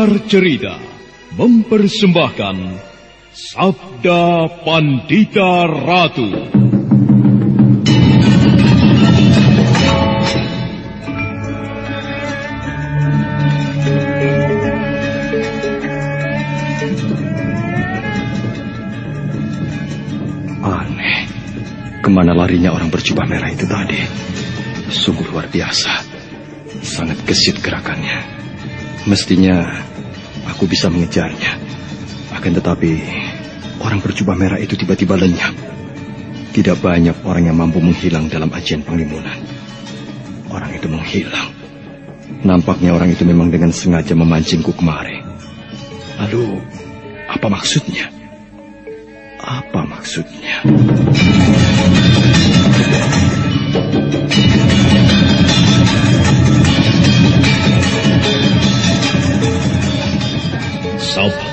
Sanggar Cerita mempersembahkan Sabda Pandita Ratu. Aneh, ke mana larinya orang berjubah merah itu tadi? Sungguh luar biasa. Sangat gesit gerakannya. Mestinya aku bisa mengejarnya. Akan tetapi, orang berjubah merah itu tiba-tiba lenyap. Tidak banyak orang yang mampu menghilang dalam ajian penglimunan. Orang itu menghilang. Nampaknya orang itu memang dengan sengaja memancingku kemari. Lalu, apa maksudnya? Apa maksudnya?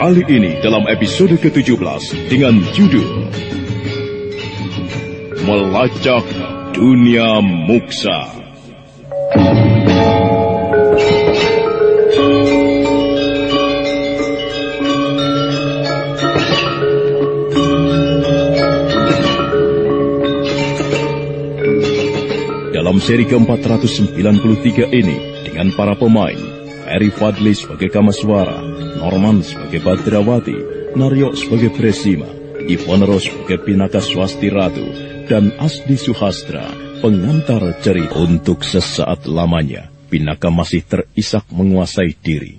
Kali ini dalam episode ke-17 dengan judul Melacak Dunia Muksa. Dalam seri ke-493 ini, dengan para pemain, Ferry Fadli sebagai Kamaswara, Norman sebagai Badrawati, Naryo sebagai Presima, Ivonero sebagai Pinaka Swasti Ratu, dan Asdi Suhastra, pengantar cerita. Untuk sesaat lamanya, Pinaka masih terisak menguasai diri.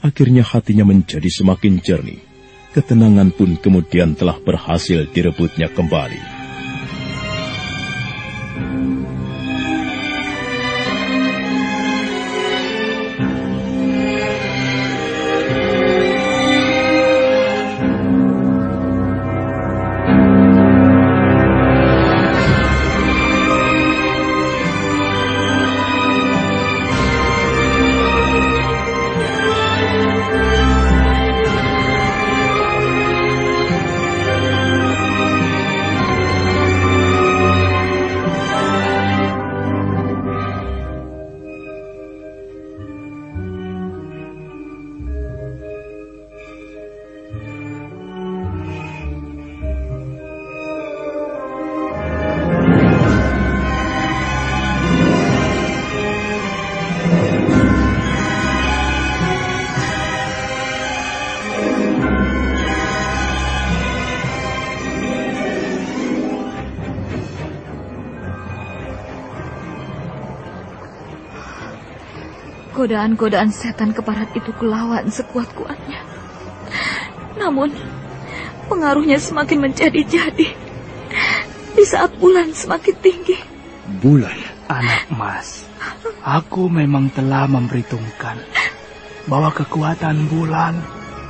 Akhirnya hatinya menjadi semakin jernih. Ketenangan pun kemudian telah berhasil direbutnya kembali. Godaan-godaan setan keparat itu kulawan sekuat-kuatnya. Namun, pengaruhnya semakin menjadi-jadi. Di saat bulan semakin tinggi. Bulan? Anak mas, aku memang telah memperhitungkan bahwa kekuatan bulan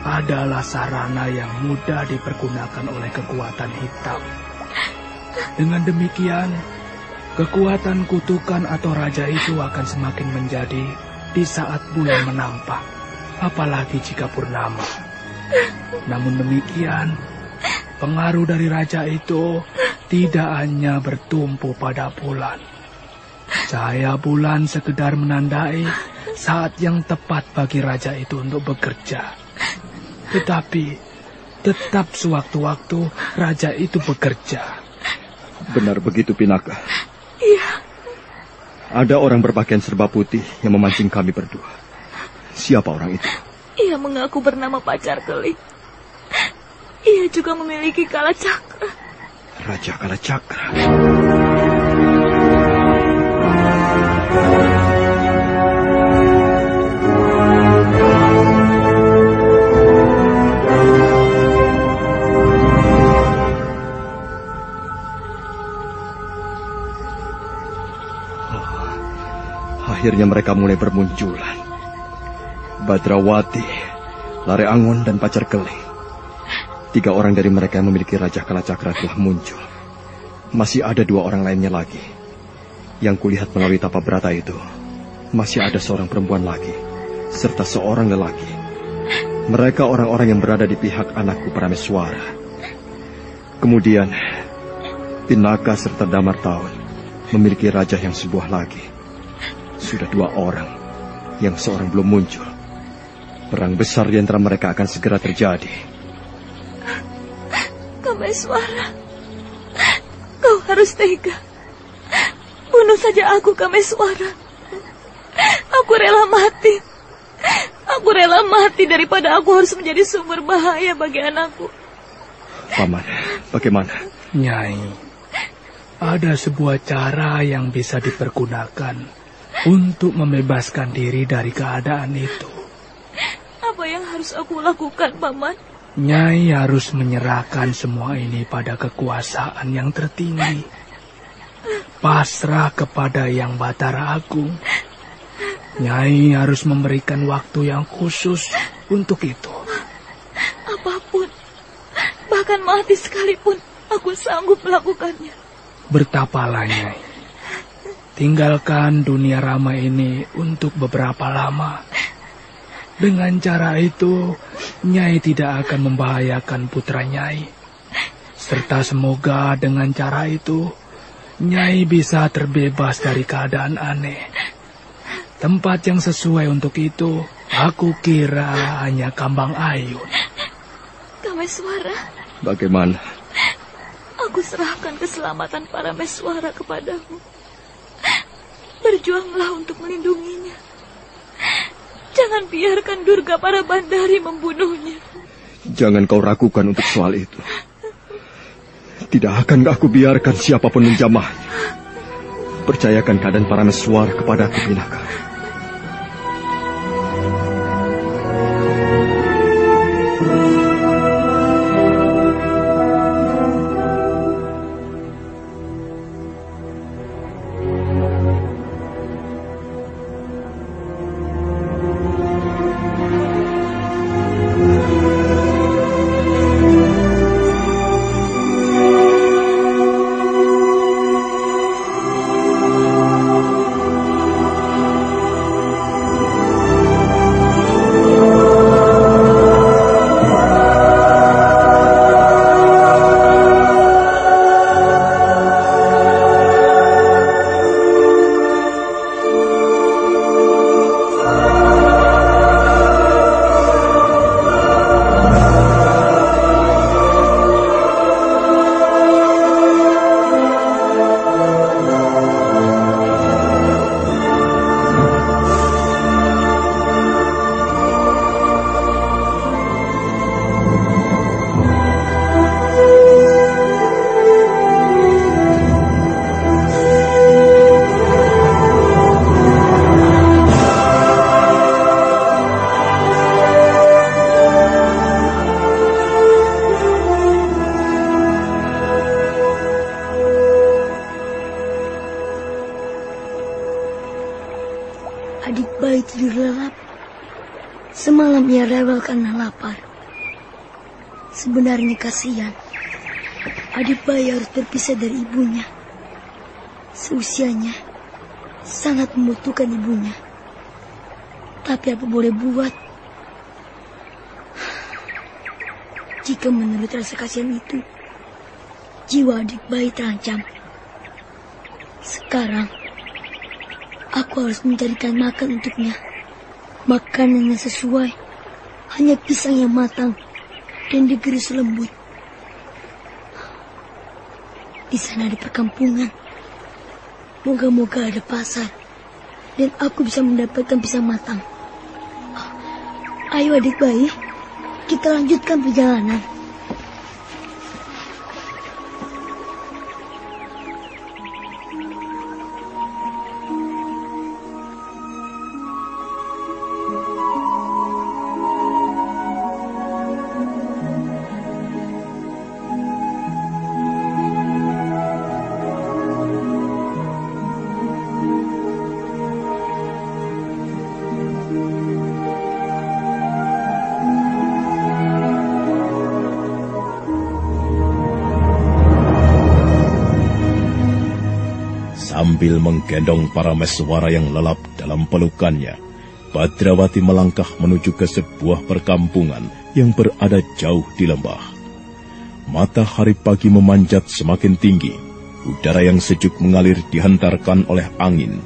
adalah sarana yang mudah dipergunakan oleh kekuatan hitam. Dengan demikian, kekuatan kutukan atau raja itu akan semakin menjadi di saat bulan menampak, apalagi jika purnama. Namun demikian, pengaruh dari raja itu tidak hanya bertumpu pada bulan. Cahaya bulan sekedar menandai saat yang tepat bagi raja itu untuk bekerja. Tetapi tetap sewaktu-waktu raja itu bekerja. Benar begitu, Pinaka? Iya. Ada orang berpakaian serba putih yang memancing kami berdua. Siapa orang itu? Ia mengaku bernama Pacar Kelik. Ia juga memiliki kala cakra. Raja kala cakra. Akhirnya mereka mulai bermunculan. Badrawati, Lare Angon, dan Pacar Keling. Tiga orang dari mereka yang memiliki Raja Kalacakra telah muncul. Masih ada dua orang lainnya lagi. Yang kulihat melalui tapa berata itu, masih ada seorang perempuan lagi, serta seorang lelaki. Mereka orang-orang yang berada di pihak anakku Parameswara. Kemudian, Pinaka serta Damar Tahun memiliki raja yang sebuah lagi. Sudah dua orang, yang seorang belum muncul. Perang besar di antara mereka akan segera terjadi. Kameswara, kau harus tega. Bunuh saja aku, Kameswara. Aku rela mati. Aku rela mati daripada aku harus menjadi sumber bahaya bagi anakku. Paman, bagaimana? Nyai, ada sebuah cara yang bisa dipergunakan untuk membebaskan diri dari keadaan itu. Apa yang harus aku lakukan, Paman? Nyai harus menyerahkan semua ini pada kekuasaan yang tertinggi. Pasrah kepada Yang Batara Agung. Nyai harus memberikan waktu yang khusus untuk itu. Apa pun, bahkan mati sekalipun, aku sanggup melakukannya. Bertapalah, Nyai. Tinggalkan dunia ramai ini untuk beberapa lama. Dengan cara itu, Nyai tidak akan membahayakan putra Nyai. Serta semoga dengan cara itu, Nyai bisa terbebas dari keadaan aneh. Tempat yang sesuai untuk itu, aku kira hanya Kambang Ayun. Kameswara. Bagaimana? Aku serahkan keselamatan para meswara kepadamu. Berjuanglah untuk melindunginya. Jangan biarkan Durga para bandari membunuhnya. Jangan kau ragukan untuk soal itu. Tidak akan aku biarkan siapa pun menjamahnya. Percayakan keadaan para meswar kepada aku, Pinaka. Berpisah dari ibunya. Seusianya, sangat membutuhkan ibunya. Tapi apa boleh buat? Jika menurut rasa kasihan itu, jiwa adik bayi terancam. Sekarang, aku harus mencarikan makan untuknya. Makanan yang sesuai, hanya pisang yang matang dan digeris lembut. Di sana ada perkampungan. Moga-moga ada pasar dan aku bisa mendapatkan pisang matang. Ayo adik bayi, kita lanjutkan perjalanan. Sambil menggendong para meswara yang lelap dalam pelukannya, Badrawati melangkah menuju ke sebuah perkampungan yang berada jauh di lembah. Matahari pagi memanjat semakin tinggi, udara yang sejuk mengalir dihantarkan oleh angin.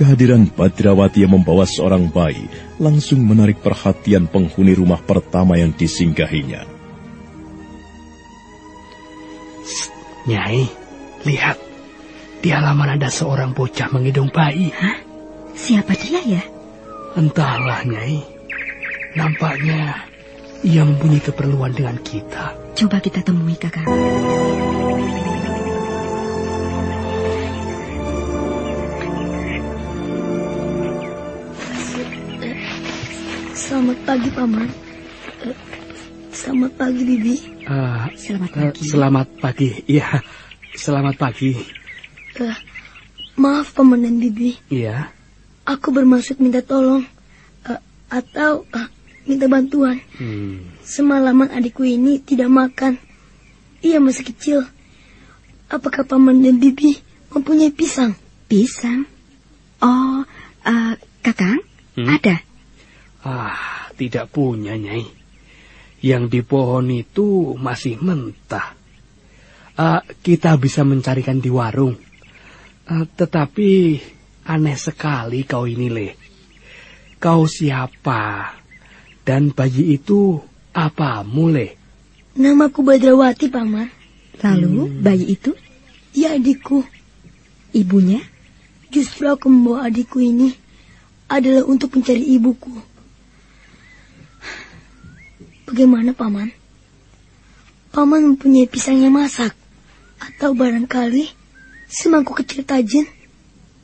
Kehadiran Badrawati yang membawa seorang bayi langsung menarik perhatian penghuni rumah pertama yang disinggahinya. Nyai, lihat. Di halaman ada seorang bocah menggendong bayi. Hah? Siapa dia ya? Entahlah, Nyai. Nampaknya ia mempunyai keperluan dengan kita. Coba kita temui kakak. Selamat pagi, Paman. Selamat pagi, Bibi. Ah, Selamat eh, pagi. selamat pagi. Iya, selamat pagi. Eh, maaf, Paman dan Bibi. Iya. Aku bermaksud minta tolong. Eh, atau eh, minta bantuan. Hmm. Semalaman adikku ini tidak makan. Ia masih kecil. Apakah Paman dan Bibi mempunyai pisang? Pisang? Oh, eh, kakang, Hmm? ada. Ah, tidak punya, Nyai. Yang di pohon itu masih mentah. Ah, kita bisa mencarikan di warung. Ah, tetapi aneh sekali kau ini, Le. Kau siapa? Dan bayi itu apamu, Le? Namaku Badrawati, Paman. Lalu bayi itu, Ia adikku. ibunya? Justru aku membawa adikku ini adalah untuk mencari ibuku. Bagaimana, Paman? Paman mempunyai pisang yang masak. Atau barangkali semangkuk kecil tajin.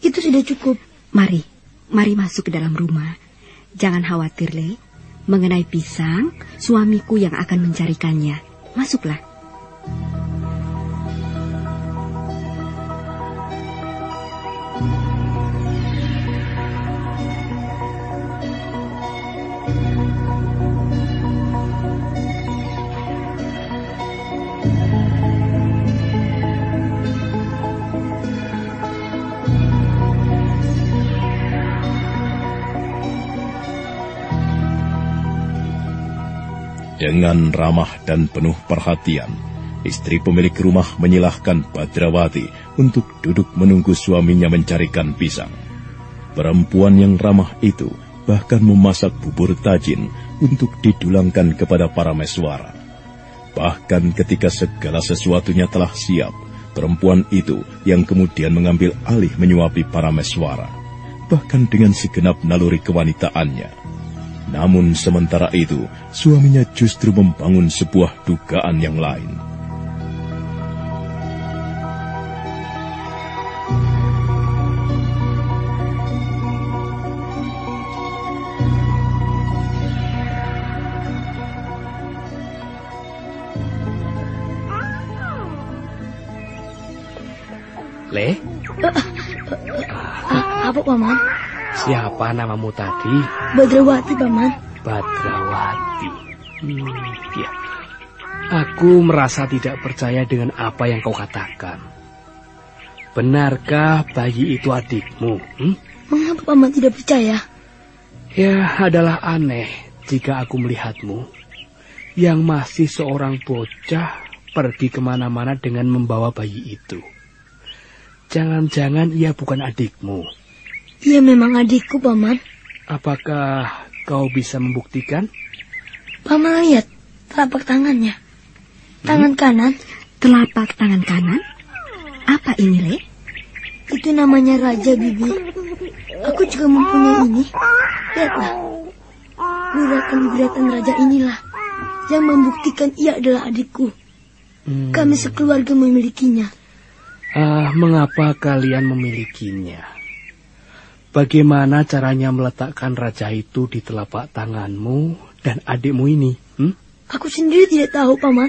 Itu sudah cukup. Mari, mari masuk ke dalam rumah. Jangan khawatir, Le. Mengenai pisang, suamiku yang akan mencarikannya. Masuklah. Dengan ramah dan penuh perhatian, istri pemilik rumah menyilahkan Badrawati untuk duduk menunggu suaminya mencarikan pisang. Perempuan yang ramah itu bahkan memasak bubur tajin untuk didulangkan kepada para meswara. Bahkan ketika segala sesuatunya telah siap, perempuan itu yang kemudian mengambil alih menyuapi para meswara, bahkan dengan segenap naluri kewanitaannya. Namun sementara itu, suaminya justru membangun sebuah dugaan yang lain. Siapa namamu tadi? Badrawati, Paman. Badrawati. Hmm, ya. Aku merasa tidak percaya dengan apa yang kau katakan. Benarkah bayi itu adikmu? Hmm? Mengapa Paman tidak percaya? Ya, adalah aneh jika aku melihatmu yang masih seorang bocah pergi ke mana-mana dengan membawa bayi itu. Jangan-jangan ia bukan adikmu. Ia memang adikku, Paman. Apakah kau bisa membuktikan? Paman lihat telapak tangannya. Tangan kanan, Telapak tangan kanan? Apa ini, Le? itu namanya Raja Bibi. Aku juga mempunyai ini. Lihatlah. Guratan-guratan raja inilah yang membuktikan ia adalah adikku. Hmm. Kami sekeluarga memilikinya. Ah, mengapa kalian memilikinya? Bagaimana caranya meletakkan raja itu di telapak tanganmu dan adikmu ini? Hmm? Aku sendiri tidak tahu, Paman.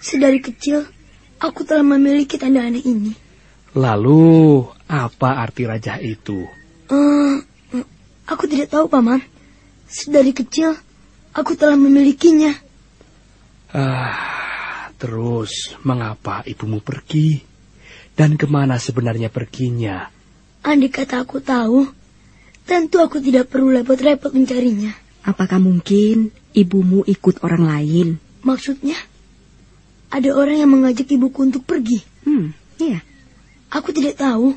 Sedari kecil, aku telah memiliki tanda aneh ini. Lalu, apa arti raja itu? Eh, aku tidak tahu, Paman. Sedari kecil, aku telah memilikinya. Ah, terus mengapa ibumu pergi? Dan ke mana sebenarnya perginya? Andai kata aku tahu, tentu aku tidak perlu repot-repot mencarinya. Apakah mungkin ibumu ikut orang lain? Maksudnya, ada orang yang mengajak ibuku untuk pergi. Hmm, iya. Aku tidak tahu.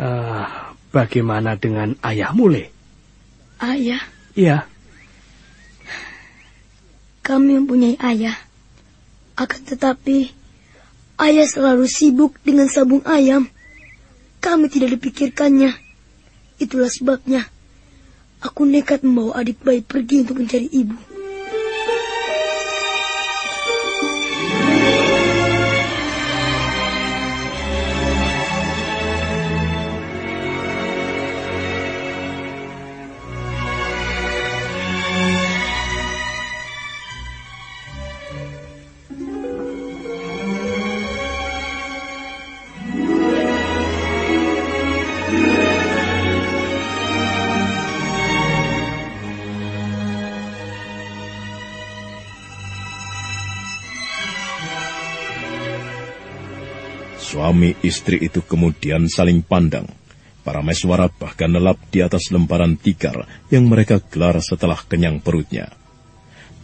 Ah, bagaimana dengan ayahmu, Le? Ayah, Iya. kami mempunyai ayah. Akan tetapi, ayah selalu sibuk dengan sabung ayam. Kami tidak dipikirkannya. Itulah sebabnya, aku nekat membawa adik bayi pergi untuk mencari ibu. Suami istri itu kemudian saling pandang. Para meswara bahkan lelap di atas lembaran tikar yang mereka gelar setelah kenyang perutnya.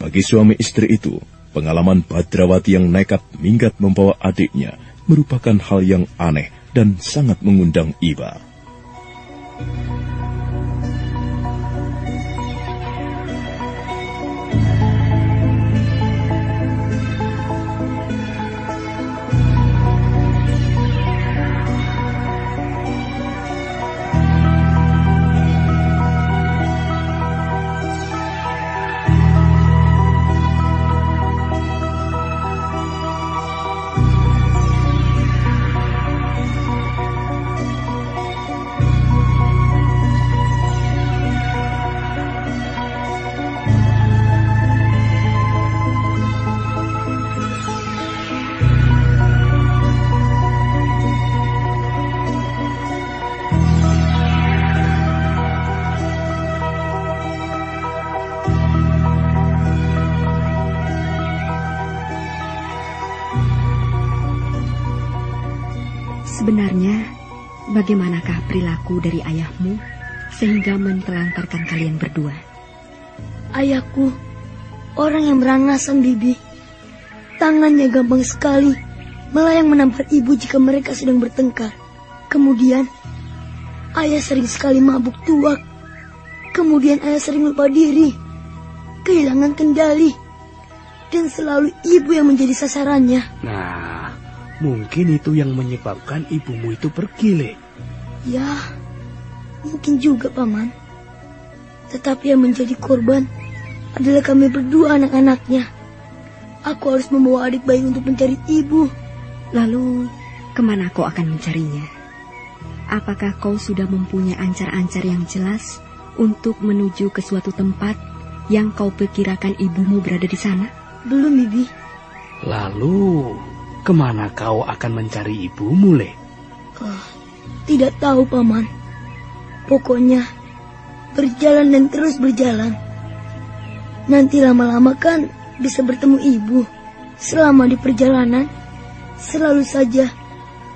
Bagi suami istri itu, pengalaman Badrawati yang nekat minggat membawa adiknya merupakan hal yang aneh dan sangat mengundang iba. Bagaimanakah perilaku dari ayahmu sehingga mentelantarkan kalian berdua? Ayahku, orang yang berangasan bibi. Tangannya gampang sekali, melayang menampar ibu jika mereka sedang bertengkar. Kemudian, ayah sering sekali mabuk tuak. Kemudian ayah sering lupa diri, kehilangan kendali, dan selalu ibu yang menjadi sasarannya. Nah, mungkin itu yang menyebabkan ibumu itu pergi, Le. Ya, mungkin juga paman. Tetapi yang menjadi korban adalah kami berdua anak-anaknya. Aku harus membawa adik bayi untuk mencari ibu. Lalu, ke mana kau akan mencarinya? Apakah kau sudah mempunyai ancar-ancar yang jelas untuk menuju ke suatu tempat yang kau perkirakan ibumu berada di sana? Belum, Bibi. Lalu, ke mana kau akan mencari ibumu, Le? Oh, tidak tahu, Paman. Pokoknya, berjalan dan terus berjalan. Nanti lama-lama kan bisa bertemu ibu. Selama di perjalanan, selalu saja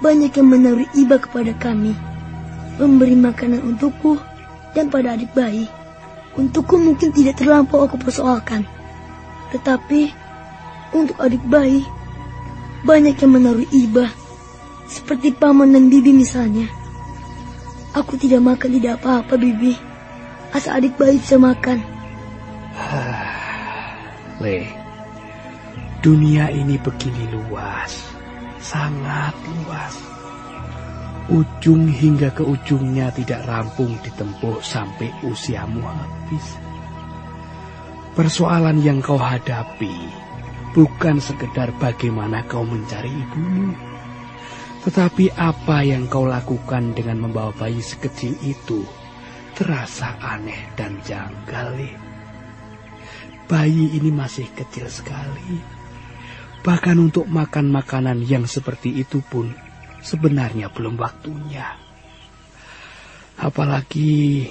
banyak yang menaruh iba kepada kami. Memberi makanan untukku dan pada adik bayi. Untukku mungkin tidak terlampau aku persoalkan. Tetapi untuk adik bayi, banyak yang menaruh iba. Seperti paman dan bibi misalnya. Aku tidak makan tidak apa-apa bibi. Asal adik bayi bisa makan. Le, dunia ini begini luas, sangat luas. Ujung hingga ke ujungnya tidak rampung ditempuh sampai usiamu habis. Persoalan yang kau hadapi bukan sekedar bagaimana kau mencari ibumu, tetapi apa yang kau lakukan dengan membawa bayi sekecil itu terasa aneh dan janggal. Bayi ini masih kecil sekali. Bahkan untuk makan makanan yang seperti itu pun sebenarnya belum waktunya. Apalagi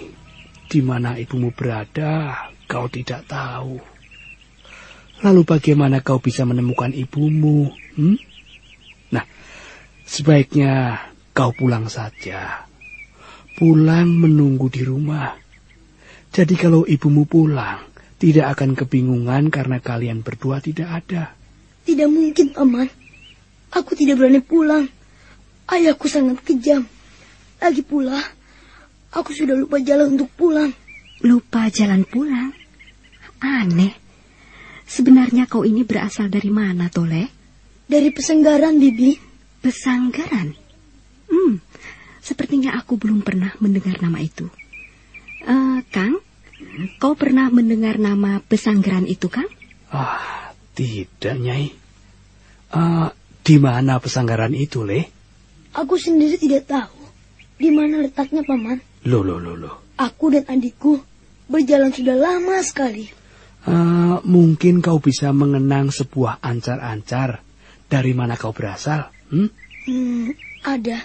di mana ibumu berada, kau tidak tahu. Lalu bagaimana kau bisa menemukan ibumu? Hmm? Nah, sebaiknya kau pulang saja. Pulang menunggu di rumah. Jadi kalau ibumu pulang, tidak akan kebingungan karena kalian berdua tidak ada. Tidak mungkin, Paman. Aku tidak berani pulang. Ayahku sangat kejam. Lagi pula, aku sudah lupa jalan untuk pulang. Lupa jalan pulang? Aneh. Sebenarnya kau ini berasal dari mana, Tole? Dari pesenggaran, Bibi. Pesanggaran? Hmm, sepertinya aku belum pernah mendengar nama itu. Uh, Kang, Kau pernah mendengar nama pesanggeran itu, Kang? Ah, tidak, Nyai. Uh, di mana pesanggaran itu, Le? Aku sendiri tidak tahu. Di mana letaknya, Paman? Loh, loh, loh, loh. Aku dan adikku berjalan sudah lama sekali. Uh, mungkin kau bisa mengenang sebuah ancar-ancar. Dari mana kau berasal? Hmm? Hmm, ada.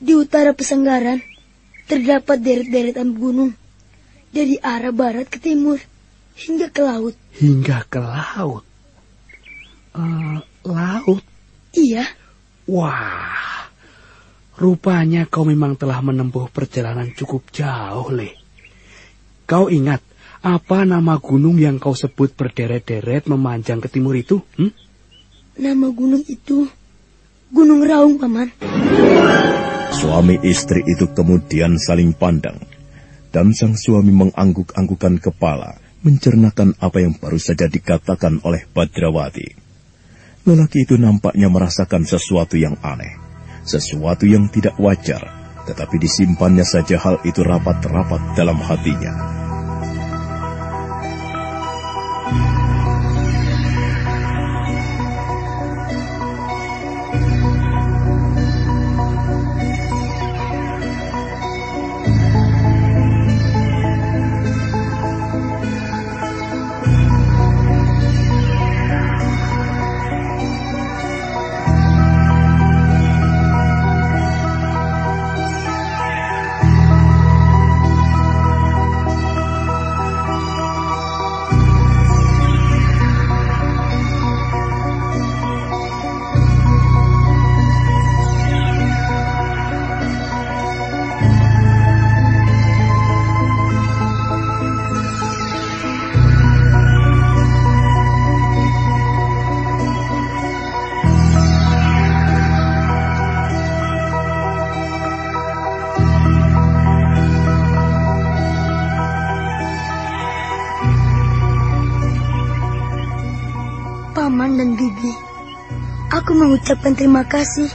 Di utara pesanggaran terdapat deret-deretan gunung dari arah barat ke timur hingga ke laut. Hingga ke laut? Uh, laut? Iya. Wah, rupanya kau memang telah menempuh perjalanan cukup jauh, Le. Kau ingat apa nama gunung yang kau sebut berderet-deret memanjang ke timur itu? Hmm? Nama gunung itu Gunung Raung, Paman. Suami istri itu kemudian saling pandang dan sang suami mengangguk-anggukan kepala, mencernakan apa yang baru saja dikatakan oleh Badrawati. Lelaki itu nampaknya merasakan sesuatu yang aneh, sesuatu yang tidak wajar, tetapi disimpannya saja hal itu rapat-rapat dalam hatinya. Mengucapkan terima kasih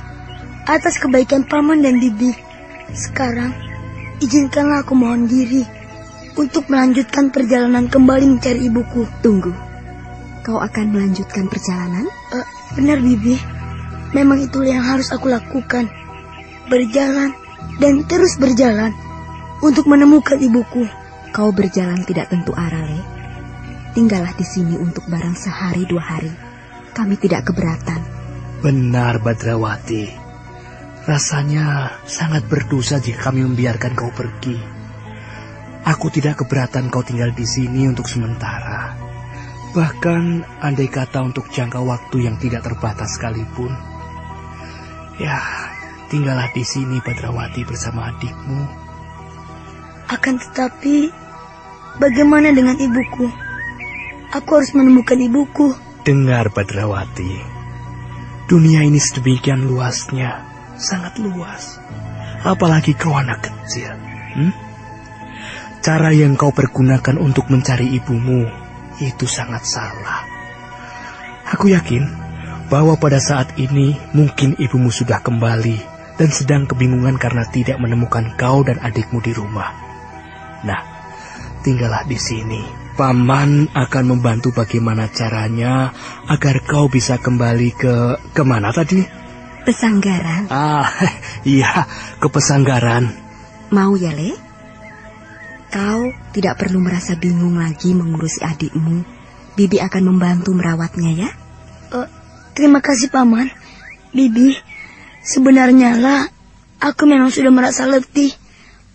atas kebaikan paman dan bibi. Sekarang, izinkanlah aku mohon diri untuk melanjutkan perjalanan kembali mencari ibuku. Tunggu, kau akan melanjutkan perjalanan? Uh, benar, bibi. Memang itu yang harus aku lakukan. Berjalan dan terus berjalan untuk menemukan ibuku. Kau berjalan tidak tentu arah, Le. Tinggallah di sini untuk barang sehari dua hari. Kami tidak keberatan. Benar, Badrawati. Rasanya sangat berdosa jika kami membiarkan kau pergi. aku tidak keberatan kau tinggal di sini untuk sementara. Bahkan andai kata untuk jangka waktu yang tidak terbatas sekalipun. Ya, tinggallah di sini Badrawati bersama adikmu. Akan tetapi, bagaimana dengan ibuku? Aku harus menemukan ibuku. Dengar Badrawati, dunia ini sedemikian luasnya, sangat luas. Apalagi kau anak kecil. Hmm? Cara yang kau pergunakan untuk mencari ibumu itu sangat salah. Aku yakin bahwa pada saat ini mungkin ibumu sudah kembali dan sedang kebingungan karena tidak menemukan kau dan adikmu di rumah. Nah, tinggallah di sini. Paman akan membantu bagaimana caranya agar kau bisa kembali ke ke mana tadi? Pesanggaran. Ah, iya, ke pesanggaran. Mau ya, Le? Kau tidak perlu merasa bingung lagi mengurusi adikmu. Bibi akan membantu merawatnya ya. Uh, terima kasih Paman. Bibi, sebenarnya lah aku memang sudah merasa letih.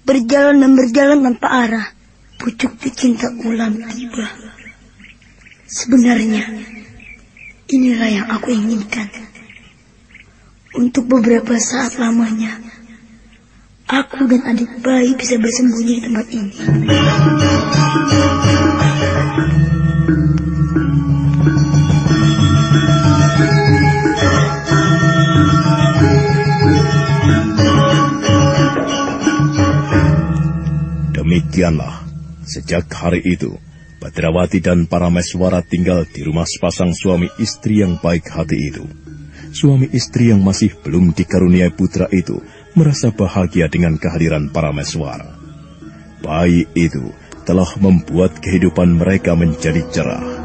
Berjalan dan berjalan tanpa arah. Pucuk cinta ulam tiba. Sebenarnya, inilah yang aku inginkan. Untuk beberapa saat lamanya, aku dan adik bayi bisa bersembunyi di tempat ini. Demikianlah, sejak hari itu, Badrawati dan para meswara tinggal di rumah sepasang suami istri yang baik hati itu. Suami istri yang masih belum dikaruniai putra itu merasa bahagia dengan kehadiran para meswara. Bayi itu telah membuat kehidupan mereka menjadi cerah.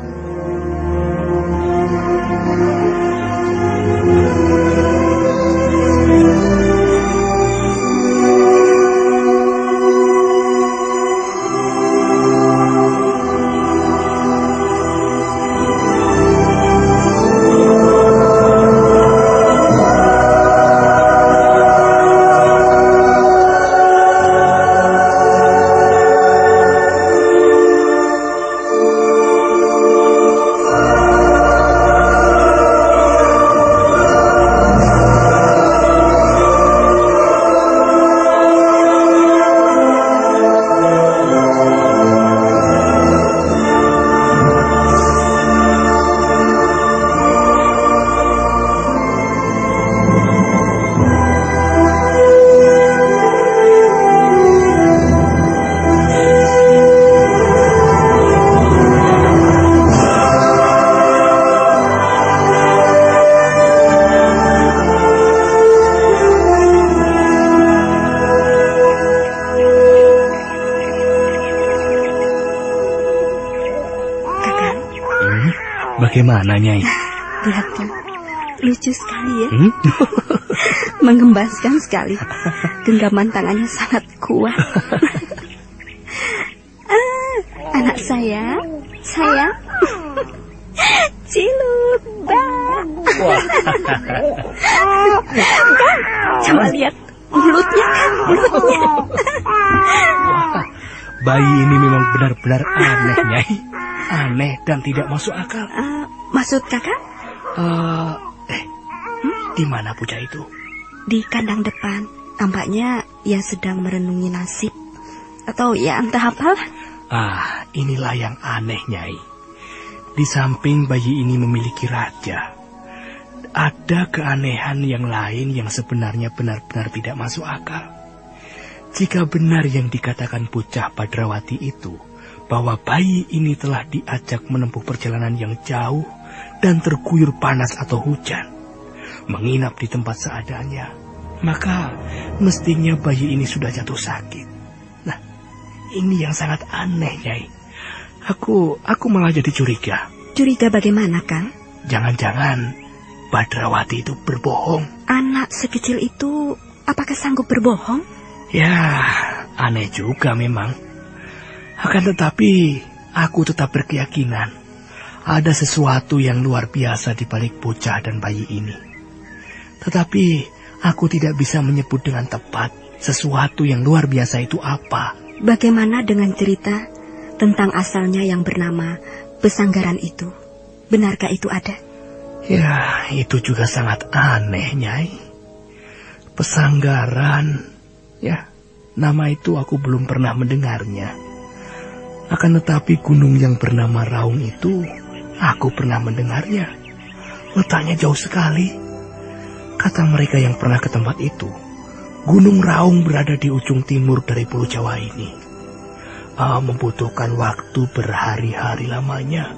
Bagaimana, Nyai? Lihat tuh, lucu sekali ya. Hmm? Mengembaskan sekali. Genggaman tangannya sangat kuat. ah, anak saya, saya. Cilut, bang. Coba lihat mulutnya kan, mulutnya. bayi ini memang benar-benar aneh, Nyai. Aneh dan tidak masuk akal. Uh, maksud kakak? Uh, eh, hmm? di mana puja itu? Di kandang depan. Tampaknya ia sedang merenungi nasib. Atau ya entah apa. Ah, inilah yang aneh, Nyai. Di samping bayi ini memiliki raja, ada keanehan yang lain yang sebenarnya benar-benar tidak masuk akal. Jika benar yang dikatakan Pucah Padrawati itu, bahwa bayi ini telah diajak menempuh perjalanan yang jauh dan terguyur panas atau hujan, menginap di tempat seadanya, maka mestinya bayi ini sudah jatuh sakit. Nah, ini yang sangat aneh, Nyai. Aku, aku malah jadi curiga. Curiga bagaimana, Kang? Jangan-jangan Badrawati itu berbohong. Anak sekecil itu apakah sanggup berbohong? Ya, aneh juga memang. Akan tetapi, aku tetap berkeyakinan ada sesuatu yang luar biasa di balik bocah dan bayi ini. Tetapi, aku tidak bisa menyebut dengan tepat sesuatu yang luar biasa itu apa. bagaimana dengan cerita tentang asalnya yang bernama Pesanggaran itu? Benarkah itu ada? Ya, itu juga sangat aneh, Nyai. Pesanggaran, ya, nama itu aku belum pernah mendengarnya. Akan tetapi gunung yang bernama Raung itu, aku pernah mendengarnya. Letaknya jauh sekali. Kata mereka yang pernah ke tempat itu, Gunung Raung berada di ujung timur dari Pulau Jawa ini. Uh, membutuhkan waktu berhari-hari lamanya.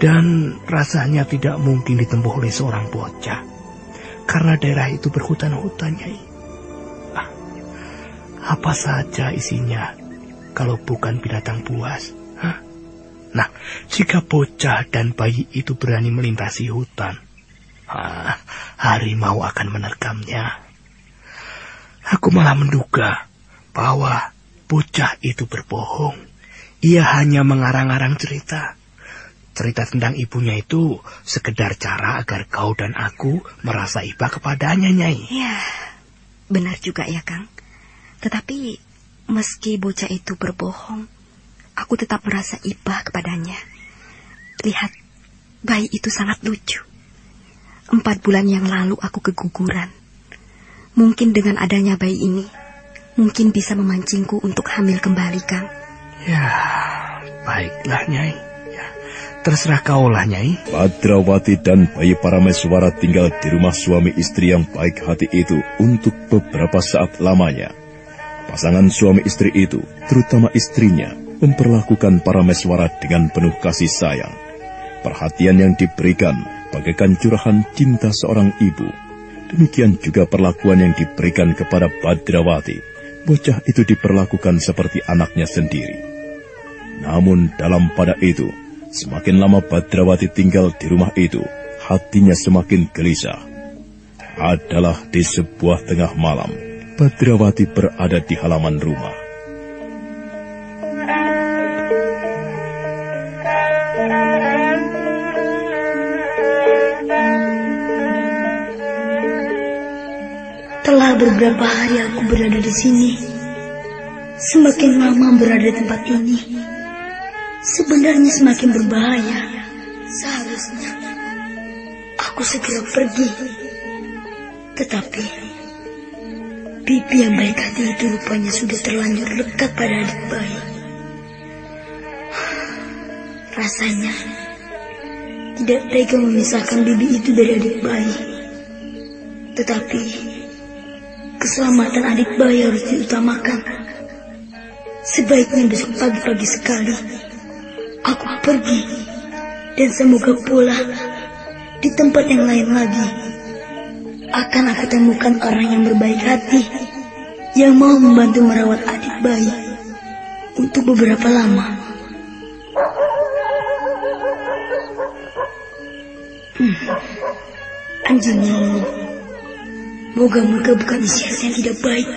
Dan rasanya tidak mungkin ditempuh oleh seorang bocah. Karena daerah itu berhutan-hutan, Nyai. Ah, apa saja isinya kalau bukan binatang buas? Hah? Nah, jika bocah dan bayi itu berani melintasi hutan, ah, harimau akan menerkamnya. Aku malah menduga bahwa bocah itu berbohong. Ia hanya mengarang-arang cerita. Cerita tentang ibunya itu sekedar cara agar kau dan aku merasa iba kepadanya, Nyai. Ya, benar juga ya, Kang. Tetapi meski bocah itu berbohong, aku tetap merasa iba kepadanya. Lihat, bayi itu sangat lucu. Empat bulan yang lalu aku keguguran. Mungkin dengan adanya bayi ini, mungkin bisa memancingku untuk hamil kembali, Kang. Ya, baiklah, Nyai. Ya, terserah kaulah, Nyai. Padrawati dan bayi Parameswara tinggal di rumah suami istri yang baik hati itu untuk beberapa saat lamanya. Pasangan suami istri itu, terutama istrinya, memperlakukan Parameswara dengan penuh kasih sayang. Perhatian yang diberikan bagaikan curahan cinta seorang ibu Demikian juga perlakuan yang diberikan kepada Badrawati. Bocah itu diperlakukan seperti anaknya sendiri. Namun dalam pada itu, semakin lama Badrawati tinggal di rumah itu, hatinya semakin gelisah. Adalah di sebuah tengah malam, Badrawati berada di halaman rumah. Setelah beberapa hari aku berada di sini, semakin lama berada di tempat ini, sebenarnya semakin berbahaya. Seharusnya aku segera pergi. Tetapi, pipi yang baik hati itu rupanya sudah terlanjur lekat pada adik bayi. Rasanya tidak tega memisahkan bibi itu dari adik bayi. Tetapi, Keselamatan adik bayi harus diutamakan. Sebaiknya besok pagi-pagi sekali aku pergi dan semoga pula di tempat yang lain lagi akan aku temukan orang yang berbaik hati yang mau membantu merawat adik bayi untuk beberapa lama. Hmm. Anjing Moga-moga bukan isyarat yang tidak baik.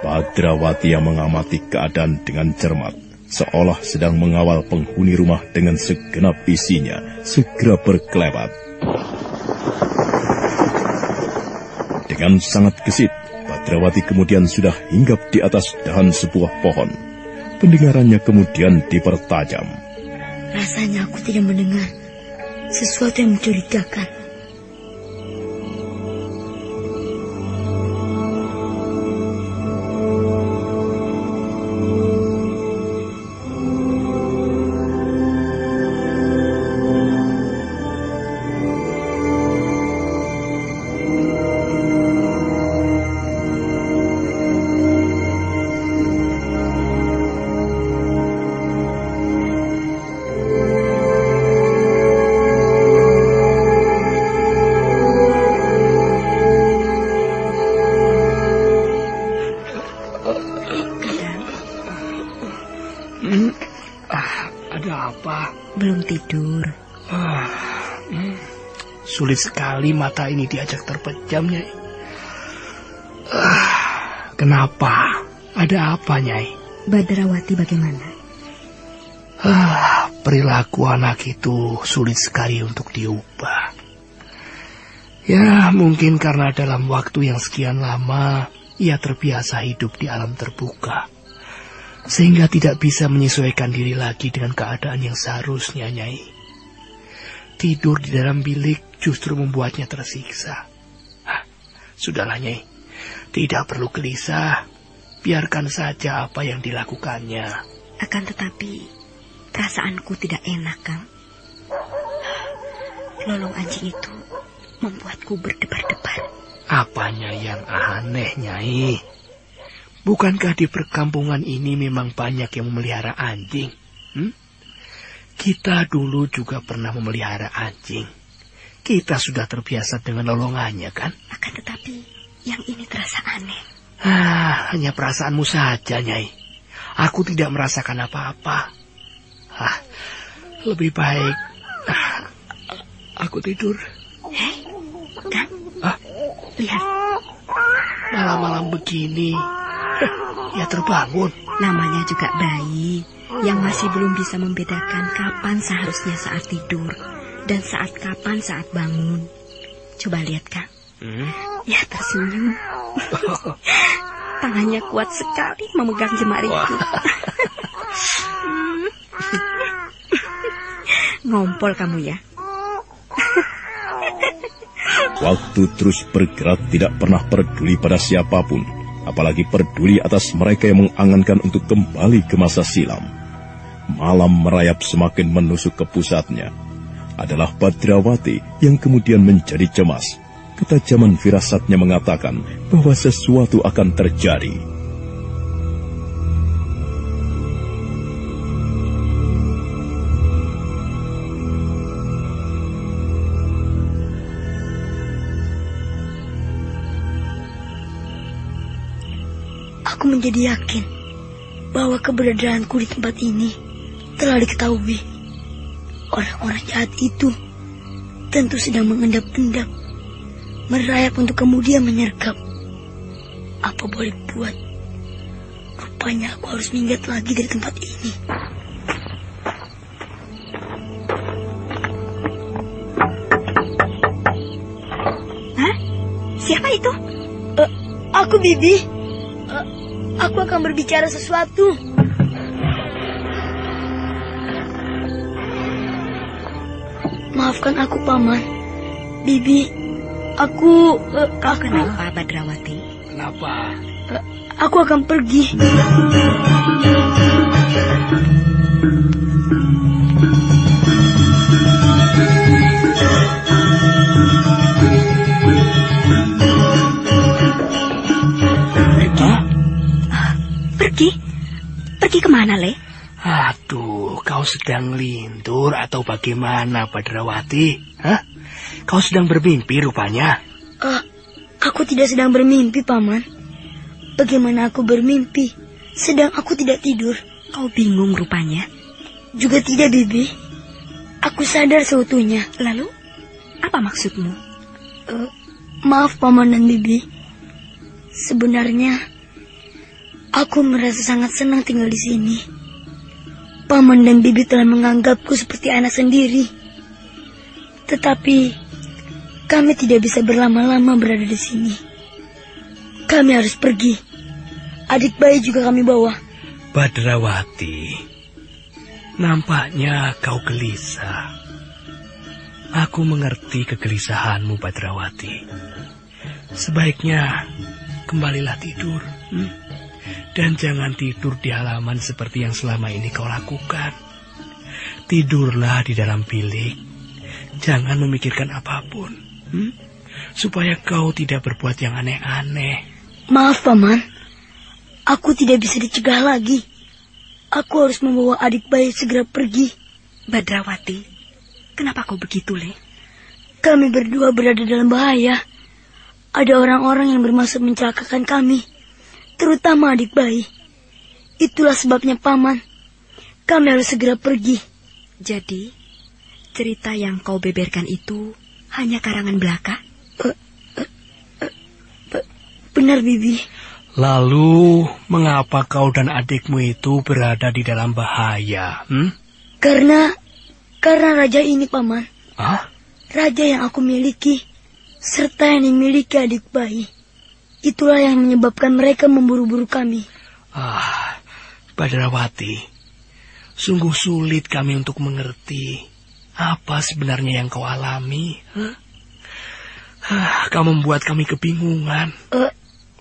Badrawati yang mengamati keadaan dengan cermat, seolah sedang mengawal penghuni rumah dengan segenap isinya, segera berkelebat. Dengan sangat gesit, Badrawati kemudian sudah hinggap di atas dahan sebuah pohon. Pendengarannya kemudian dipertajam. Rasanya aku tidak mendengar sesuatu yang mencurigakan. Sekali mata ini diajak terpejam, Nyai. Uh, kenapa? Ada apa, Nyai? Badrawati bagaimana? Uh, perilaku anak itu sulit sekali untuk diubah. Ya, mungkin karena dalam waktu yang sekian lama ia terbiasa hidup di alam terbuka, sehingga tidak bisa menyesuaikan diri lagi dengan keadaan yang seharusnya, Nyai. Tidur di dalam bilik justru membuatnya tersiksa. Hah, sudahlah, Nyai. Tidak perlu gelisah. Biarkan saja apa yang dilakukannya. Akan tetapi, perasaanku tidak enak, Kang. Lolong anjing itu membuatku berdebar-debar. Apanya yang aneh, Nyai? Bukankah di perkampungan ini memang banyak yang memelihara anjing? Hmm? Kita dulu juga pernah memelihara anjing. Kita sudah terbiasa dengan lolongannya, kan? Akan tetapi, yang ini terasa aneh. Ah, hanya perasaanmu saja, Nyai. Aku tidak merasakan apa-apa. Ah, lebih baik ah, aku tidur. Hei, kan? Ah, Lihat, malam-malam begini, ya terbangun. namanya juga bayi yang masih belum bisa membedakan kapan seharusnya saat tidur dan saat kapan saat bangun. Coba lihat, Kang. Hmm? Ya, tersenyum. Tangannya kuat sekali memegang jemariku. Ngompol kamu ya. Waktu terus bergerak tidak pernah peduli pada siapa pun, apalagi peduli atas mereka yang mengangankan untuk kembali ke masa silam. Malam merayap semakin menusuk ke pusatnya. Adalah Badrawati yang kemudian menjadi cemas. Ketajaman firasatnya mengatakan bahwa sesuatu akan terjadi. Aku menjadi yakin bahwa keberadaanku di tempat ini telah diketahui. Orang-orang jahat itu tentu sedang mengendap-endap, merayap untuk kemudian menyergap. Apa boleh buat? Rupanya aku harus minggat lagi dari tempat ini. Hah? Siapa itu? Eh, aku Bibi. Eh, aku akan berbicara sesuatu. Maafkan aku paman. Bibi, aku eh, aku Kenapa, Badrawati? Kenapa? eh, aku akan pergi. Pergi? Pergi? Pergi ke mana, Le? Aduh, kau sedang lintur atau bagaimana, Badrawati? Hah? Kau sedang bermimpi rupanya. Eh, aku tidak sedang bermimpi, paman. Bagaimana aku bermimpi? Sedang aku tidak tidur. Kau bingung rupanya. Juga tidak, Bibi. Aku sadar seutuhnya. Lalu, apa maksudmu? Eh, maaf, paman dan Bibi. Sebenarnya, aku merasa sangat senang tinggal di sini. Paman dan Bibi telah menganggapku seperti anak sendiri. Tetapi, kami tidak bisa berlama-lama berada di sini. Kami harus pergi. Adik bayi juga kami bawa. Badrawati, nampaknya kau gelisah. Aku mengerti kegelisahanmu, Badrawati. Sebaiknya kembalilah tidur. hmm? Dan jangan tidur di halaman seperti yang selama ini kau lakukan. Tidurlah di dalam bilik. Jangan memikirkan apa pun. hmm? Supaya kau tidak berbuat yang aneh-aneh. Maaf, paman. Aku tidak bisa dicegah lagi. Aku harus membawa adik bayi segera pergi. Badrawati, kenapa kau begitu, Le? Kami berdua berada dalam bahaya. Ada orang-orang yang bermaksud mencelakakan kami, terutama adik bayi. Itulah sebabnya paman. Kami harus segera pergi. Jadi, cerita yang kau beberkan itu hanya karangan belaka? Benar, Bibi. Lalu, mengapa kau dan adikmu itu berada di dalam bahaya? Hmm? Karena karena raja ini, paman. Hah? Raja yang aku miliki serta yang dimiliki adik bayi. Itulah yang menyebabkan mereka memburu-buru kami. Ah, Badrawati, sungguh sulit kami untuk mengerti apa sebenarnya yang kau alami. Huh? Ah, kau membuat kami kebingungan. Uh,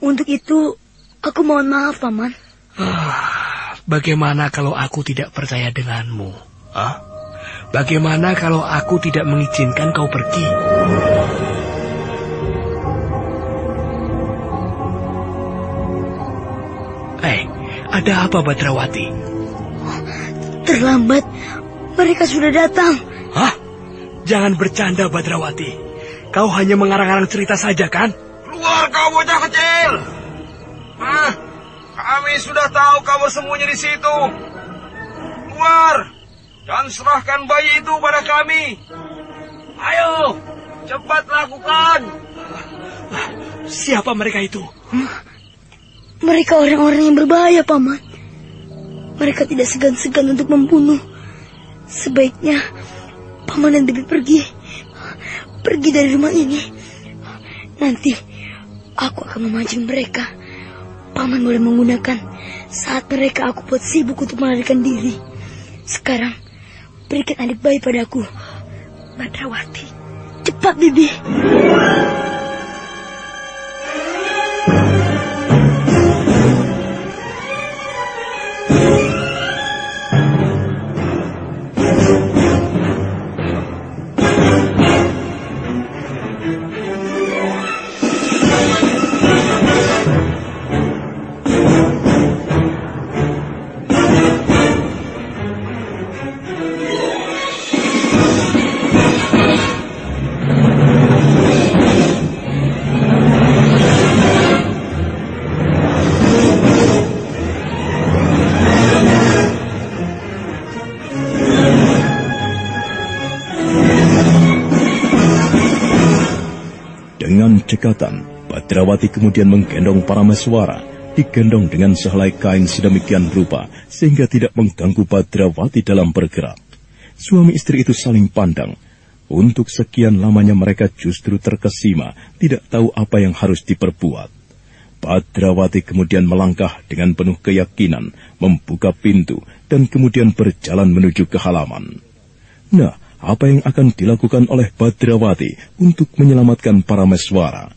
untuk itu, aku mohon maaf, Paman. Ah, bagaimana kalau aku tidak percaya denganmu? Ah? Bagaimana kalau aku tidak mengizinkan kau pergi? Ada apa Badrawati? Terlambat, mereka sudah datang. Hah? Jangan bercanda Badrawati. Kau hanya mengarang-arang cerita saja kan? Keluar kau bocah kecil. Ah, kami sudah tahu kau bersembunyi di situ. Keluar dan serahkan bayi itu pada kami. Ayo, cepat lakukan. Siapa mereka itu? Hmm? Mereka orang-orang yang berbahaya, Paman. Mereka tidak segan-segan untuk membunuh. Sebaiknya Paman dan Bibi pergi. Pergi dari rumah ini. Nanti aku akan memancing mereka. Paman boleh menggunakan saat mereka aku buat sibuk untuk melarikan diri. Sekarang berikan adik bayi padaku. Badrawati, cepat Bibi. Badrawati kemudian menggendong para meswara, digendong dengan sehelai kain sedemikian rupa sehingga tidak mengganggu Badrawati dalam bergerak. Suami istri itu saling pandang. Untuk sekian lamanya mereka justru terkesima, tidak tahu apa yang harus diperbuat. Badrawati kemudian melangkah dengan penuh keyakinan, membuka pintu, dan kemudian berjalan menuju ke halaman. Nah, apa yang akan dilakukan oleh Badrawati untuk menyelamatkan para meswara.